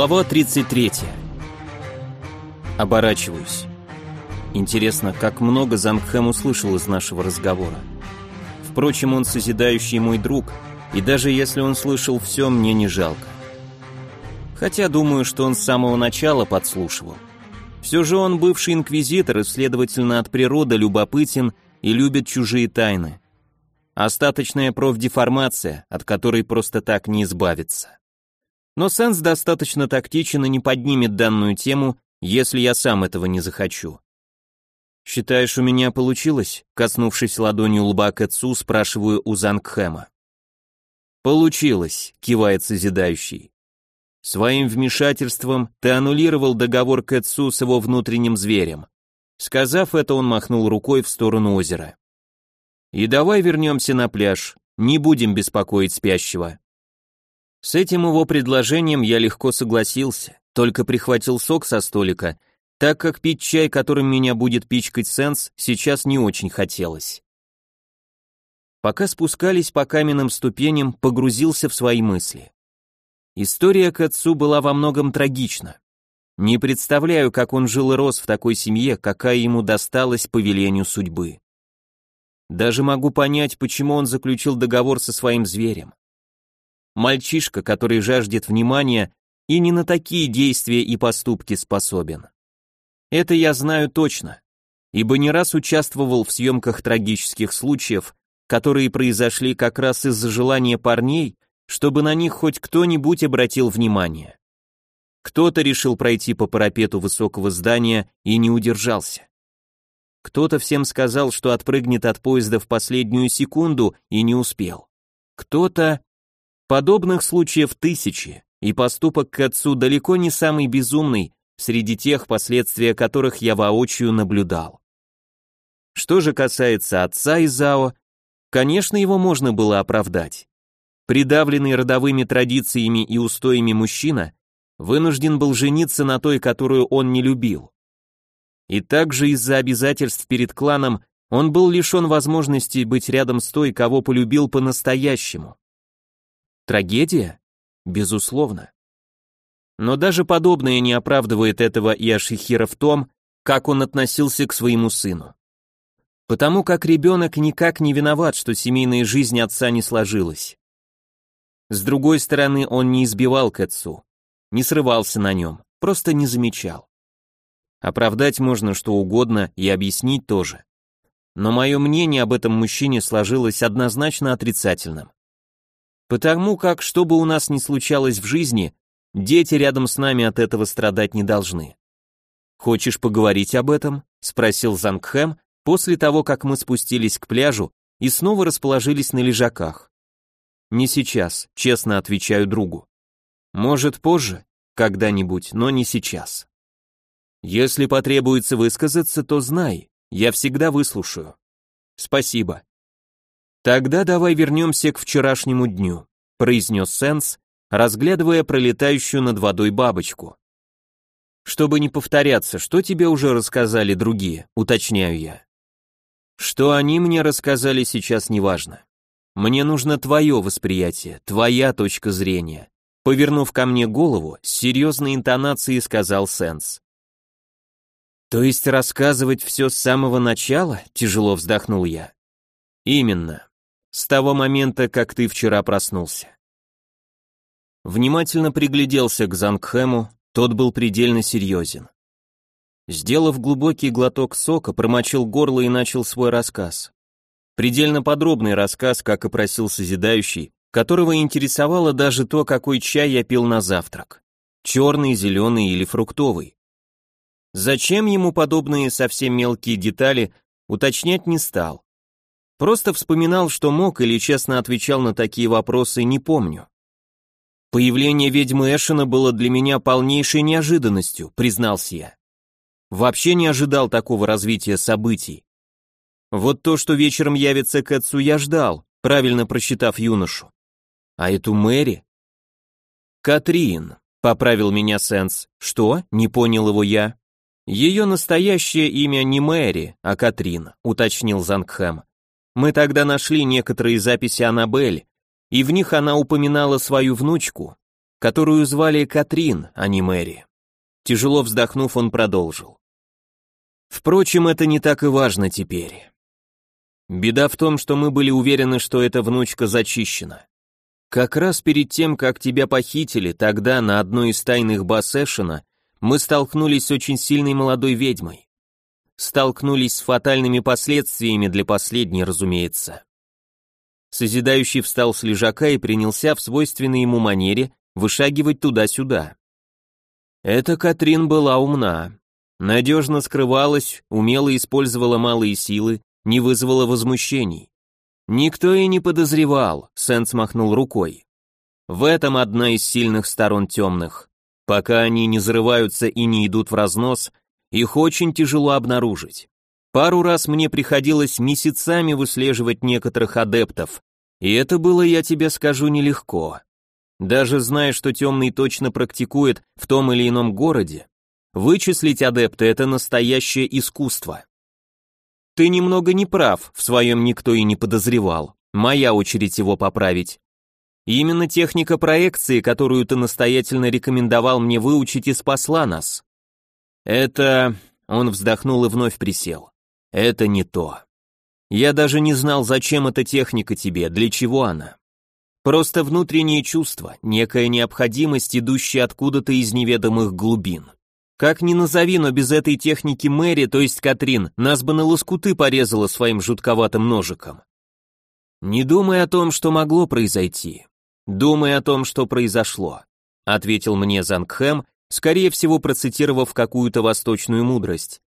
Глава 33. Оборачиваюсь. Интересно, как много Зангхэм услышал из нашего разговора. Впрочем, он созидающий мой друг, и даже если он слышал все, мне не жалко. Хотя думаю, что он с самого начала подслушивал. Все же он бывший инквизитор и, следовательно, от природы любопытен и любит чужие тайны. Остаточная профдеформация, от которой просто так не избавиться. Но Сенс достаточно тактичен и не поднимет данную тему, если я сам этого не захочу. «Считаешь, у меня получилось?» Коснувшись ладонью лба Кэтсу, спрашиваю у Зангхэма. «Получилось», — кивает созидающий. «Своим вмешательством ты аннулировал договор Кэтсу с его внутренним зверем». Сказав это, он махнул рукой в сторону озера. «И давай вернемся на пляж, не будем беспокоить спящего». С этим его предложением я легко согласился, только прихватил сок со столика, так как пить чай, которым меня будет пичкать Сенс, сейчас не очень хотелось. Пока спускались по каменным ступеням, погрузился в свои мысли. История Кацу была во многом трагична. Не представляю, как он жил и рос в такой семье, какая ему досталась по велению судьбы. Даже могу понять, почему он заключил договор со своим зверем. Мальчишка, который жаждет внимания и не на такие действия и поступки способен. Это я знаю точно, ибо не раз участвовал в съемках трагических случаев, которые произошли как раз из-за желания парней, чтобы на них хоть кто-нибудь обратил внимание. Кто-то решил пройти по парапету высокого здания и не удержался. Кто-то всем сказал, что отпрыгнет от поезда в последнюю секунду и не успел. Кто-то Подобных случаев тысячи, и поступок к отцу далеко не самый безумный среди тех, последствия которых я воочию наблюдал. Что же касается отца Изао, конечно, его можно было оправдать. Придавленный родовыми традициями и устоями мужчина вынужден был жениться на той, которую он не любил. И также из-за обязательств перед кланом он был лишен возможности быть рядом с той, кого полюбил по-настоящему. Трагедия? Безусловно. Но даже подобное не оправдывает этого Иошихира в том, как он относился к своему сыну. Потому как ребенок никак не виноват, что семейная жизнь отца не сложилась. С другой стороны, он не избивал Кэтсу, не срывался на нем, просто не замечал. Оправдать можно что угодно и объяснить тоже. Но мое мнение об этом мужчине сложилось однозначно отрицательным. Потому как, что бы у нас ни случалось в жизни, дети рядом с нами от этого страдать не должны. «Хочешь поговорить об этом?» — спросил Зангхэм после того, как мы спустились к пляжу и снова расположились на лежаках. «Не сейчас», — честно отвечаю другу. «Может, позже, когда-нибудь, но не сейчас». «Если потребуется высказаться, то знай, я всегда выслушаю». «Спасибо», «Тогда давай вернемся к вчерашнему дню», — произнес Сенс, разглядывая пролетающую над водой бабочку. «Чтобы не повторяться, что тебе уже рассказали другие?» — уточняю я. «Что они мне рассказали, сейчас неважно. Мне нужно твое восприятие, твоя точка зрения», — повернув ко мне голову, с серьезной интонацией сказал Сенс. «То есть рассказывать все с самого начала?» — тяжело вздохнул я. «Именно. С того момента, как ты вчера проснулся. Внимательно пригляделся к Зангхэму, тот был предельно серьезен. Сделав глубокий глоток сока, промочил горло и начал свой рассказ. Предельно подробный рассказ, как и просил созидающий, которого интересовало даже то, какой чай я пил на завтрак. Черный, зеленый или фруктовый. Зачем ему подобные совсем мелкие детали, уточнять не стал. Просто вспоминал, что мог или честно отвечал на такие вопросы, не помню. Появление ведьмы Эшена было для меня полнейшей неожиданностью, признался я. Вообще не ожидал такого развития событий. Вот то, что вечером явится к отцу, я ждал, правильно просчитав юношу. А эту Мэри? Катрин, поправил меня Сенс. Что? Не понял его я. Ее настоящее имя не Мэри, а Катрин, уточнил Зангхэм. Мы тогда нашли некоторые записи Аннабель, и в них она упоминала свою внучку. которую звали Катрин, а не Мэри. Тяжело вздохнув, он продолжил. Впрочем, это не так и важно теперь. Беда в том, что мы были уверены, что эта внучка зачищена. Как раз перед тем, как тебя похитили, тогда на одной из тайных баз Эшена мы столкнулись с очень сильной молодой ведьмой. Столкнулись с фатальными последствиями для последней, разумеется. Созидающий встал с лежака и принялся в свойственной ему манере вышагивать туда-сюда. Эта Катрин была умна, надежно скрывалась, умело использовала малые силы, не вызвала возмущений. Никто и не подозревал, Сенс махнул рукой. В этом одна из сильных сторон темных. Пока они не взрываются и не идут в разнос, их очень тяжело обнаружить. Пару раз мне приходилось месяцами выслеживать некоторых адептов, и это было, я тебе скажу, нелегко. Даже зная, что темный точно практикует в том или ином городе, вычислить адепта — это настоящее искусство. Ты немного не прав, в своем никто и не подозревал. Моя очередь его поправить. именно техника проекции, которую ты настоятельно рекомендовал мне выучить, и спасла нас. Это... Он вздохнул и вновь присел. Это не то. Я даже не знал, зачем эта техника тебе, для чего она. Просто внутреннее чувство, некая необходимость, идущая откуда-то из неведомых глубин. Как ни назови, но без этой техники Мэри, то есть Катрин, нас бы на лоскуты порезала своим жутковатым ножиком. Не думай о том, что могло произойти. Думай о том, что произошло, ответил мне Зангхэм, скорее всего процитировав какую-то восточную мудрость.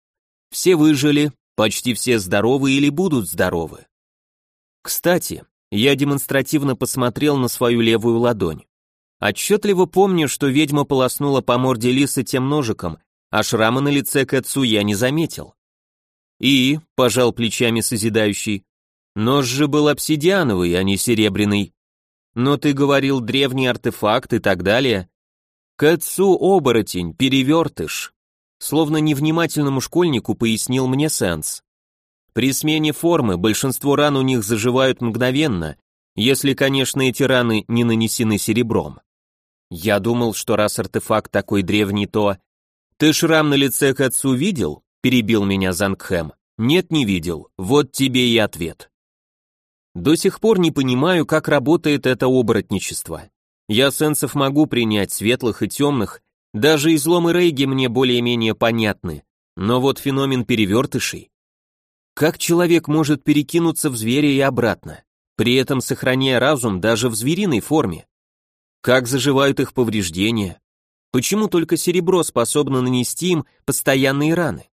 Все выжили, почти все здоровы или будут здоровы. Кстати, я демонстративно посмотрел на свою левую ладонь. Отчетливо помню, что ведьма полоснула по морде лиса тем ножиком, а шрама на лице Кэтсу я не заметил. И, пожал плечами созидающий, нож же был обсидиановый, а не серебряный. Но ты говорил древний артефакт и так далее. Кэтсу оборотень, перевертыш. Словно невнимательному школьнику пояснил мне Сенс. При смене формы большинство ран у них заживают мгновенно, если, конечно, эти раны не нанесены серебром. Я думал, что раз артефакт такой древний, то... Ты шрам на лице к отцу видел? Перебил меня Зангхэм. Нет, не видел. Вот тебе и ответ. До сих пор не понимаю, как работает это оборотничество. Я сенсов могу принять, светлых и темных, даже изломы Рейги мне более-менее понятны, но вот феномен перевертышей. Как человек может перекинуться в зверя и обратно, при этом сохраняя разум даже в звериной форме? Как заживают их повреждения? Почему только серебро способно нанести им постоянные раны?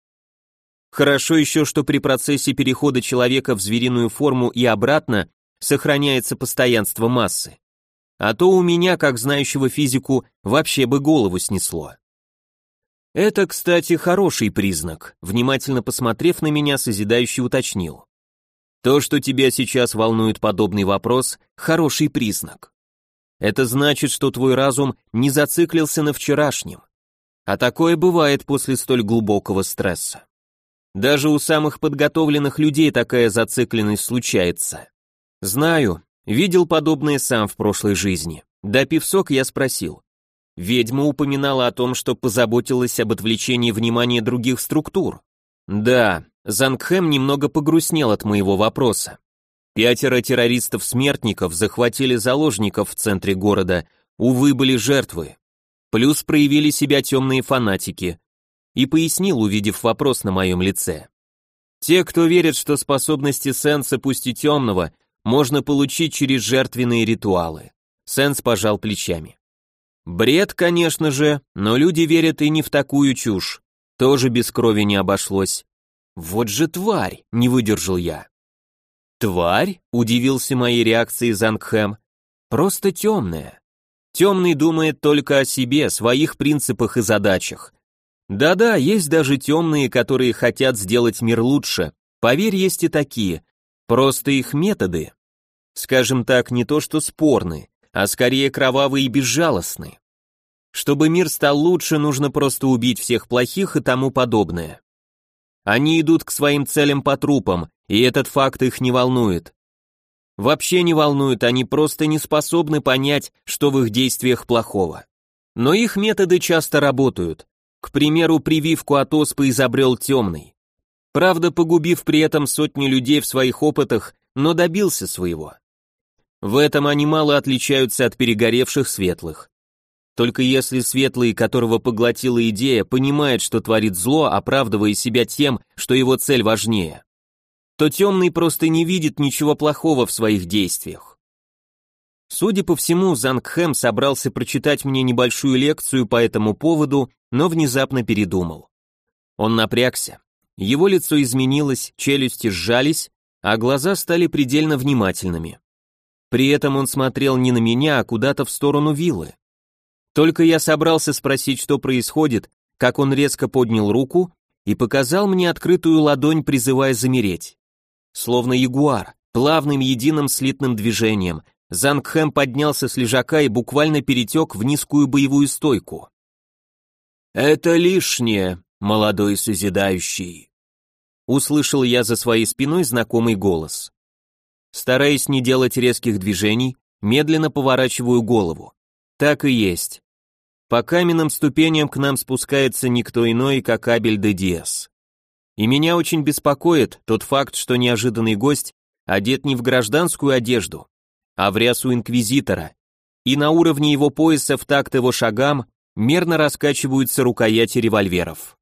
Хорошо еще, что при процессе перехода человека в звериную форму и обратно сохраняется постоянство массы. А то у меня, как знающего физику, вообще бы голову снесло. Это, кстати, хороший признак, внимательно посмотрев на меня, созидающий уточнил. То, что тебя сейчас волнует подобный вопрос, хороший признак. Это значит, что твой разум не зациклился на вчерашнем. А такое бывает после столь глубокого стресса. Даже у самых подготовленных людей такая зацикленность случается. Знаю, видел подобное сам в прошлой жизни. Допив сок, я спросил. Ведьма упоминала о том, что позаботилась об отвлечении внимания других структур. Да, Зангхэм немного погрустнел от моего вопроса. Пятеро террористов-смертников захватили заложников в центре города, увы, были жертвы. Плюс проявили себя темные фанатики. И пояснил, увидев вопрос на моем лице. Те, кто верит, что способности Сенса, пусть и темного, можно получить через жертвенные ритуалы. Сенс пожал плечами. Бред, конечно же, но люди верят и не в такую чушь. Тоже без крови не обошлось. Вот же тварь, не выдержал я. «Тварь?» — удивился моей реакцией Зангхэм. «Просто темная. Темный думает только о себе, своих принципах и задачах. Да-да, есть даже темные, которые хотят сделать мир лучше. Поверь, есть и такие. Просто их методы, скажем так, не то что спорны, а скорее кровавые и безжалостны. Чтобы мир стал лучше, нужно просто убить всех плохих и тому подобное. Они идут к своим целям по трупам, и этот факт их не волнует. Вообще не волнует, они просто не способны понять, что в их действиях плохого. Но их методы часто работают. К примеру, прививку от оспы изобрел темный. Правда, погубив при этом сотни людей в своих опытах, но добился своего. В этом они мало отличаются от перегоревших светлых. Только если светлый, которого поглотила идея, понимает, что творит зло, оправдывая себя тем, что его цель важнее, то темный просто не видит ничего плохого в своих действиях. Судя по всему, Зангхэм собрался прочитать мне небольшую лекцию по этому поводу, но внезапно передумал. Он напрягся. Его лицо изменилось, челюсти сжались, а глаза стали предельно внимательными. При этом он смотрел не на меня, а куда-то в сторону виллы. Только я собрался спросить, что происходит, как он резко поднял руку и показал мне открытую ладонь, призывая замереть. Словно ягуар, плавным единым слитным движением, Зангхэм поднялся с лежака и буквально перетек в низкую боевую стойку. «Это лишнее, молодой созидающий», услышал я за своей спиной знакомый голос. Стараясь не делать резких движений, медленно поворачиваю голову. Так и есть. По каменным ступеням к нам спускается никто иной, как Абель де Диас. И меня очень беспокоит тот факт, что неожиданный гость одет не в гражданскую одежду, а в рясу инквизитора, и на уровне его пояса в такт его шагам мерно раскачиваются рукояти револьверов.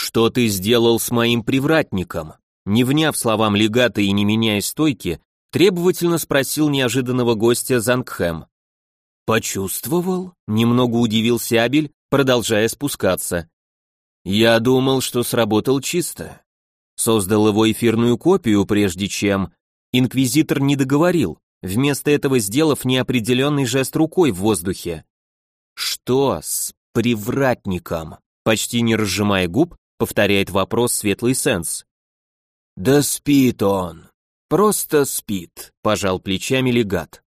«Что ты сделал с моим привратником?» Не вняв словам легата и не меняя стойки, требовательно спросил неожиданного гостя Зангхэм. «Почувствовал?» — немного удивился Абель, продолжая спускаться. «Я думал, что сработал чисто. Создал его эфирную копию, прежде чем...» Инквизитор не договорил, вместо этого сделав неопределенный жест рукой в воздухе. «Что с привратником?» Почти не разжимая губ, повторяет вопрос Светлый Сенс. «Да спит он. Просто спит», — пожал плечами легат.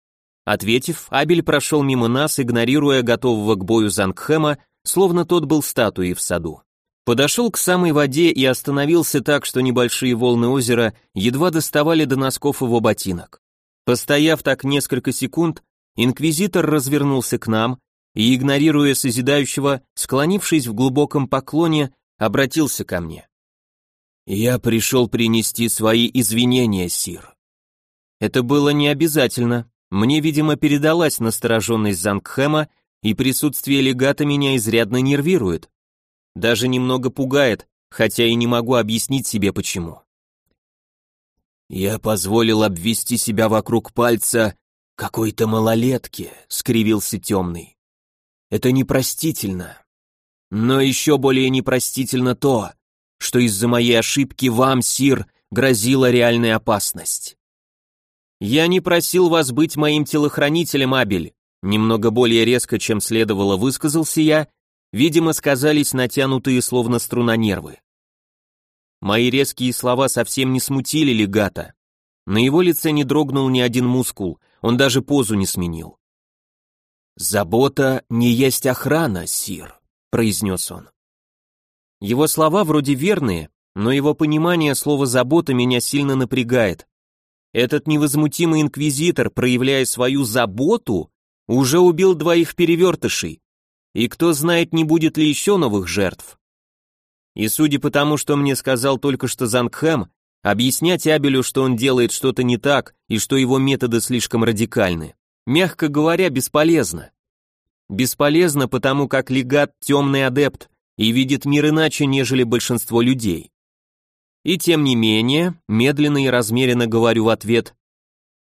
Ответив, Абель прошел мимо нас, игнорируя готового к бою Зангхэма, словно тот был статуей в саду. Подошел к самой воде и остановился так, что небольшие волны озера едва доставали до носков его ботинок. Постояв так несколько секунд, инквизитор развернулся к нам и, игнорируя созидающего, склонившись в глубоком поклоне, обратился ко мне. «Я пришел принести свои извинения, Сир». Это было не обязательно. Мне, видимо, передалась настороженность Зангхэма, и присутствие легата меня изрядно нервирует. Даже немного пугает, хотя и не могу объяснить себе почему. «Я позволил обвести себя вокруг пальца какой-то малолетке», — скривился темный. «Это непростительно. Но еще более непростительно то, что из-за моей ошибки вам, Сир, грозила реальная опасность. Я не просил вас быть моим телохранителем, Абель. Немного более резко, чем следовало, высказался я, видимо, сказались натянутые словно струна нервы. Мои резкие слова совсем не смутили легата. На его лице не дрогнул ни один мускул, он даже позу не сменил. «Забота не есть охрана, Сир», — произнес он. Его слова вроде верные, но его понимание слова «забота» меня сильно напрягает. Этот невозмутимый инквизитор, проявляя свою заботу, уже убил двоих перевертышей. И кто знает, не будет ли еще новых жертв. И судя по тому, что мне сказал только что Зангхэм, объяснять Абелю, что он делает что-то не так и что его методы слишком радикальны, мягко говоря, бесполезно. Бесполезно, потому как легат темный адепт, и видит мир иначе, нежели большинство людей. И тем не менее, медленно и размеренно говорю в ответ,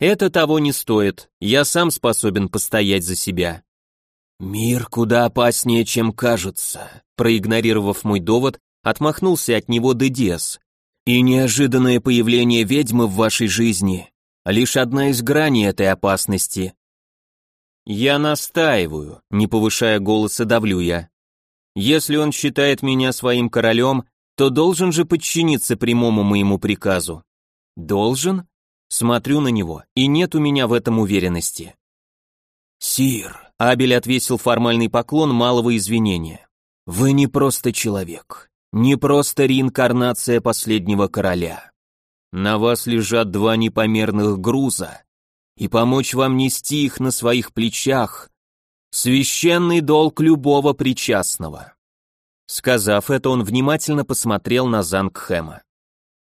это того не стоит, я сам способен постоять за себя. Мир куда опаснее, чем кажется, проигнорировав мой довод, отмахнулся от него Дедес. И неожиданное появление ведьмы в вашей жизни — лишь одна из граней этой опасности. Я настаиваю, не повышая голоса давлю я. Если он считает меня своим королем, то должен же подчиниться прямому моему приказу. Должен? Смотрю на него, и нет у меня в этом уверенности. Сир, Абель отвесил формальный поклон малого извинения. Вы не просто человек, не просто реинкарнация последнего короля. На вас лежат два непомерных груза, и помочь вам нести их на своих плечах Священный долг любого причастного. Сказав это, он внимательно посмотрел на Зангхэма.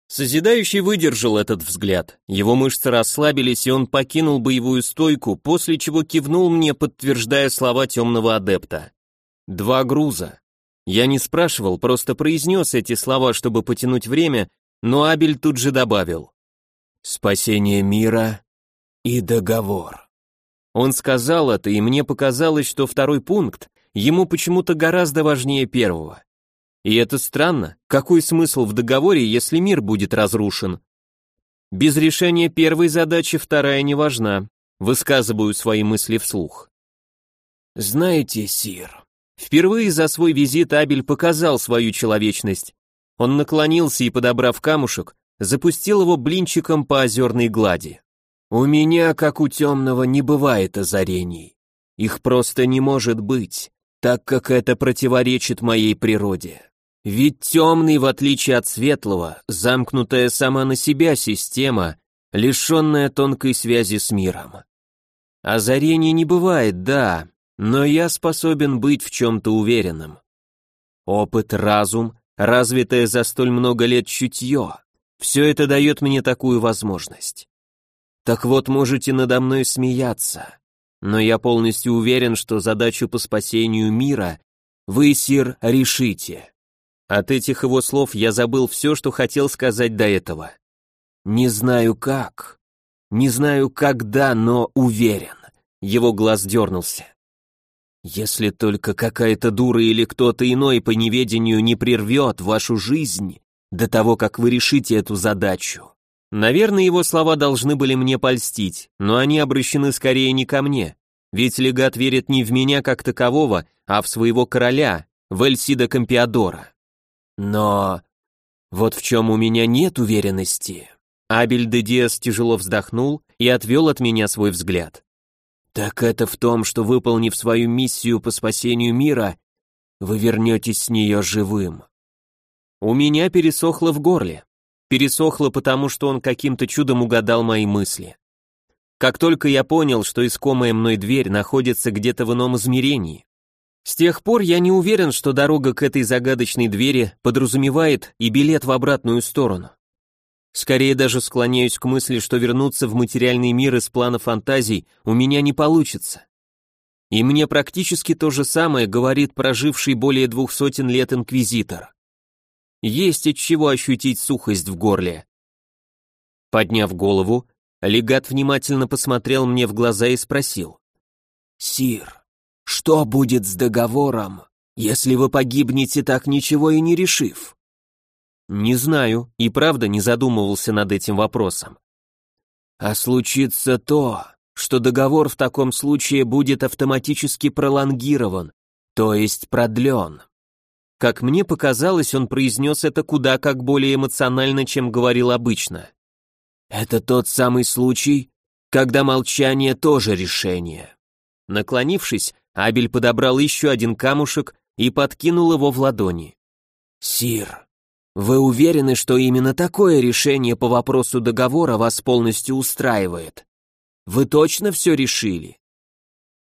Созидающий выдержал этот взгляд. Его мышцы расслабились, и он покинул боевую стойку, после чего кивнул мне, подтверждая слова темного адепта. Два груза. Я не спрашивал, просто произнес эти слова, чтобы потянуть время, но Абель тут же добавил. «Спасение мира и договор». Он сказал это, и мне показалось, что второй пункт ему почему-то гораздо важнее первого. И это странно. Какой смысл в договоре, если мир будет разрушен? Без решения первой задачи вторая не важна. Высказываю свои мысли вслух. Знаете, Сир, впервые за свой визит Абель показал свою человечность. Он наклонился и, подобрав камушек, запустил его блинчиком по озерной глади. У меня, как у темного, не бывает озарений. Их просто не может быть, так как это противоречит моей природе. Ведь темный, в отличие от светлого, замкнутая сама на себя система, лишенная тонкой связи с миром. Озарений не бывает, да, но я способен быть в чем-то уверенным. Опыт, разум, развитое за столь много лет чутье, все это дает мне такую возможность. Так вот, можете надо мной смеяться, но я полностью уверен, что задачу по спасению мира вы, Сир, решите. От этих его слов я забыл все, что хотел сказать до этого. Не знаю как, не знаю когда, но уверен. Его глаз дернулся. Если только какая-то дура или кто-то иной по неведению не прервет вашу жизнь до того, как вы решите эту задачу. Наверное, его слова должны были мне польстить, но они обращены скорее не ко мне, ведь легат верит не в меня как такового, а в своего короля, в Эльсида Компиадора. Но вот в чем у меня нет уверенности. Абель де Диас тяжело вздохнул и отвел от меня свой взгляд. Так это в том, что выполнив свою миссию по спасению мира, вы вернетесь с нее живым. У меня пересохло в горле. Пересохло потому, что он каким-то чудом угадал мои мысли. Как только я понял, что искомая мной дверь находится где-то в ином измерении, с тех пор я не уверен, что дорога к этой загадочной двери подразумевает и билет в обратную сторону. Скорее даже склоняюсь к мысли, что вернуться в материальный мир из плана фантазий у меня не получится. И мне практически то же самое говорит проживший более двух сотен лет инквизитор. Есть от чего ощутить сухость в горле. Подняв голову, легат внимательно посмотрел мне в глаза и спросил. «Сир, что будет с договором, если вы погибнете так ничего и не решив? Не знаю, и правда не задумывался над этим вопросом. А случится то, что договор в таком случае будет автоматически пролонгирован, то есть продлен. Как мне показалось, он произнес это куда как более эмоционально, чем говорил обычно. Это тот самый случай, когда молчание тоже решение. Наклонившись, Абель подобрал еще один камушек и подкинул его в ладони. «Сир, вы уверены, что именно такое решение по вопросу договора вас полностью устраивает? Вы точно все решили?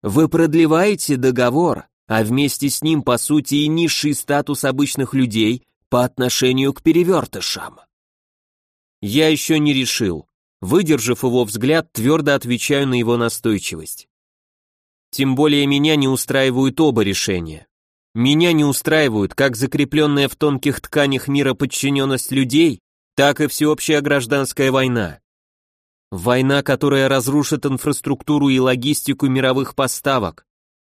Вы продлеваете договор, а вместе с ним, по сути, и низший статус обычных людей по отношению к перевертышам?» Я еще не решил. Выдержав его взгляд, твердо отвечаю на его настойчивость. Тем более меня не устраивают оба решения. Меня не устраивают как закрепленная в тонких тканях мира подчиненность людей, так и всеобщая гражданская война. Война, которая разрушит инфраструктуру и логистику мировых поставок,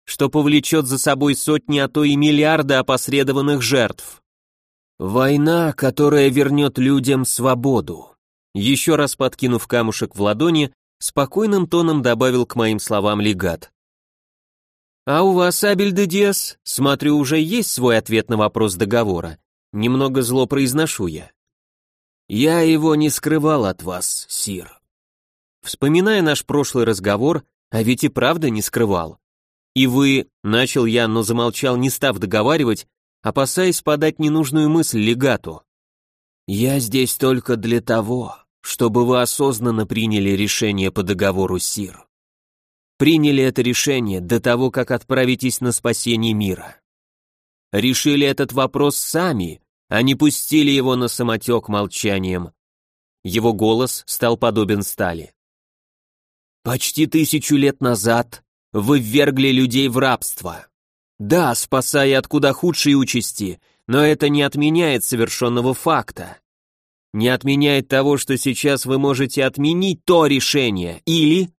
что повлечет за собой сотни, а то и миллиарды опосредованных жертв. Война, которая вернет людям свободу. Еще раз подкинув камушек в ладони, спокойным тоном добавил к моим словам легат. «А у вас, Абель де Диас, смотрю, уже есть свой ответ на вопрос договора. Немного зло произношу я». «Я его не скрывал от вас, Сир». Вспоминая наш прошлый разговор, а ведь и правда не скрывал. «И вы...» — начал я, но замолчал, не став договаривать, опасаясь подать ненужную мысль легату. «Я здесь только для того, чтобы вы осознанно приняли решение по договору, Сир. приняли это решение до того, как отправитесь на спасение мира. Решили этот вопрос сами, а не пустили его на самотек молчанием. Его голос стал подобен стали. Почти тысячу лет назад вы ввергли людей в рабство. Да, спасая от куда худшей участи, но это не отменяет совершенного факта. Не отменяет того, что сейчас вы можете отменить то решение, или...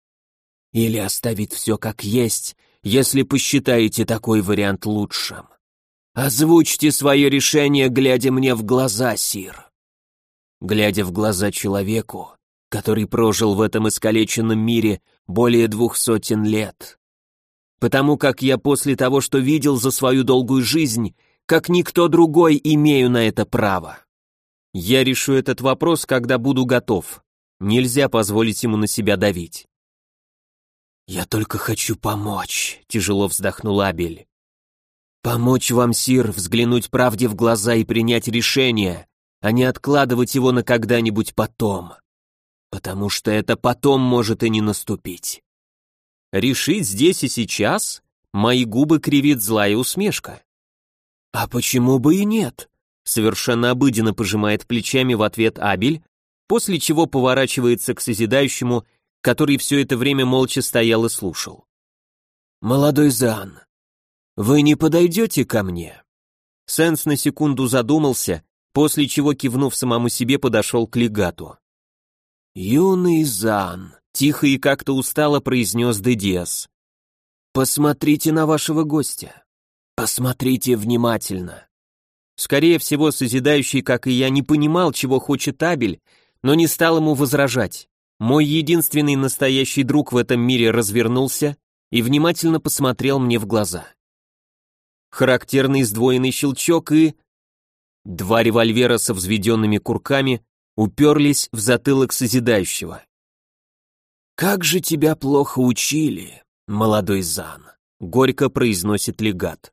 Или оставить все как есть, если посчитаете такой вариант лучшим. Озвучьте свое решение, глядя мне в глаза, Сир. Глядя в глаза человеку, который прожил в этом искалеченном мире более двух сотен лет. Потому как я после того, что видел за свою долгую жизнь, как никто другой имею на это право. Я решу этот вопрос, когда буду готов. Нельзя позволить ему на себя давить. «Я только хочу помочь», — тяжело вздохнул Абель. «Помочь вам, Сир, взглянуть правде в глаза и принять решение, а не откладывать его на когда-нибудь потом потому что это потом может и не наступить. Решить здесь и сейчас? Мои губы кривит злая усмешка. А почему бы и нет? Совершенно обыденно пожимает плечами в ответ Абель, после чего поворачивается к созидающему, который все это время молча стоял и слушал. «Молодой Зан, вы не подойдете ко мне?» Сенс на секунду задумался, после чего, кивнув самому себе, подошел к легату. «Юный Зан», — тихо и как-то устало произнес Дедиас. «Посмотрите на вашего гостя. Посмотрите внимательно». Скорее всего, созидающий, как и я, не понимал, чего хочет Абель, но не стал ему возражать. Мой единственный настоящий друг в этом мире развернулся и внимательно посмотрел мне в глаза. Характерный сдвоенный щелчок и... Два револьвера со взведенными курками уперлись в затылок созидающего. «Как же тебя плохо учили, молодой Зан», — горько произносит легат.